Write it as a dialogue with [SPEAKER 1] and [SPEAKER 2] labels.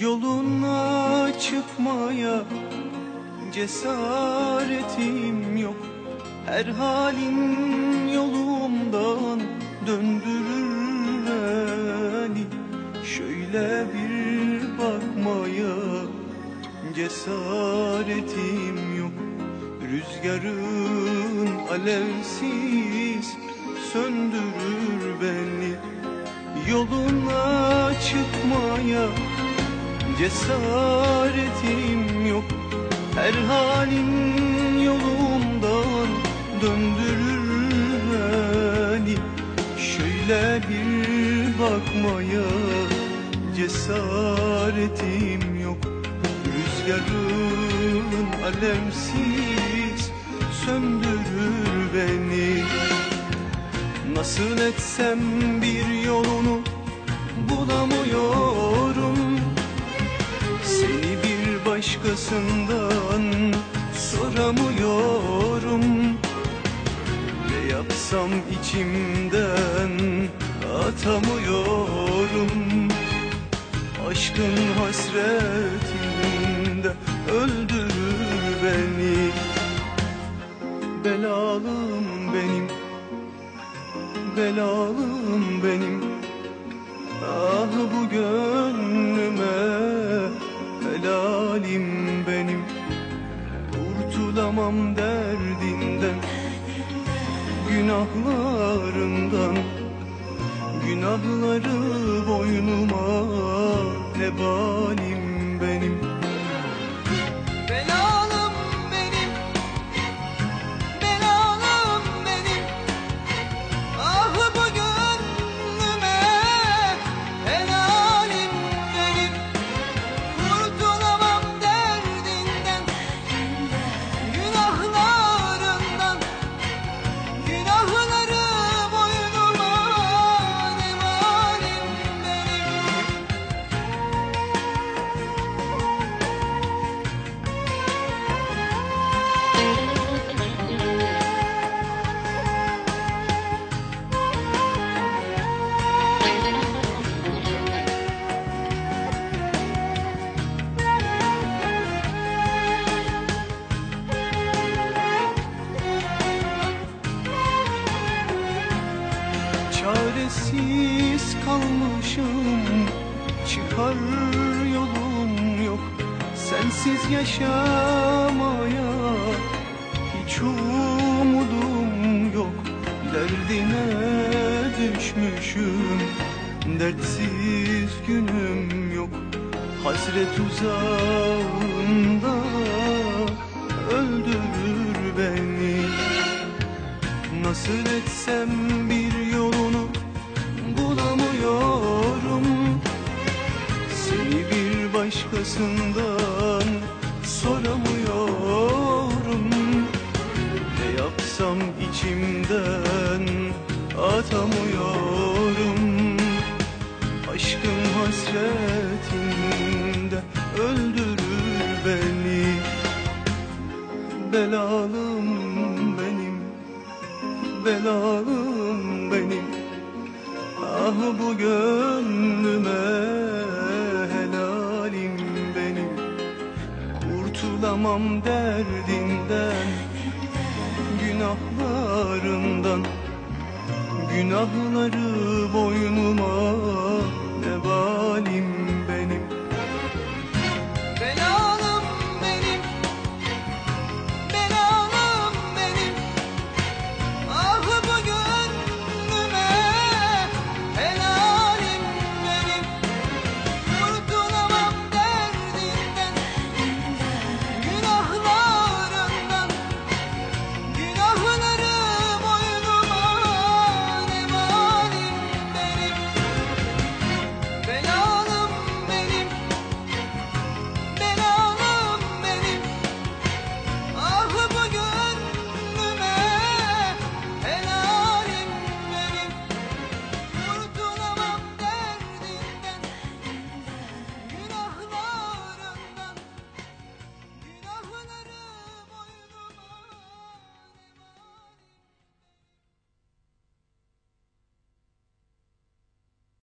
[SPEAKER 1] Yoluna çıkmaya cesaretim yok. Her halin yolumdan döndürür beni Şöyle bir bakmaya cesaretim yok. Rüzgarın alevsiz söndürür beni. Yoluna çıkmaya cesaretim yok Her halin yolumdan döndürür beni. Şöyle bir bakmaya cesaretim yok. Rüzgarın alemsiz söndürür beni. Nasıl etsem bir yolunu bulamıyorum başkasından soramıyorum. Ne yapsam içimden atamıyorum. Aşkın hasretinde öldürür beni. Belalım benim belalım benim. Ah bu gönlüme helalim Kurtulamam derdinden Günahlarından Günahları boynuma Hebalim benim Çaresiz kalmışım Çıkar yolum yok. Sensiz yaşamaya Hiç umudum yok. Derdine düşmüşüm Dertsiz günüm yok. Hasret uzağında Öldürür beni. Nasıl etsem başkasından soramıyorum. Ne yapsam içimden atamıyorum. Aşkın hasretinde öldürür beni. Belalım benim belalım benim. Ah bu gönlüme Kurtulamam derdinden Günahlarından Günahları boynuma